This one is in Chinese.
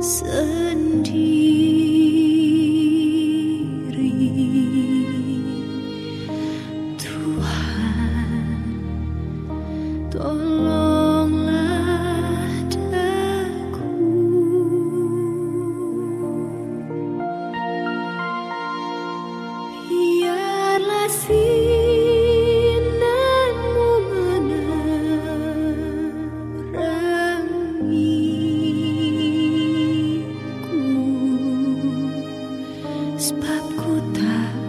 身体。Tetap ku tak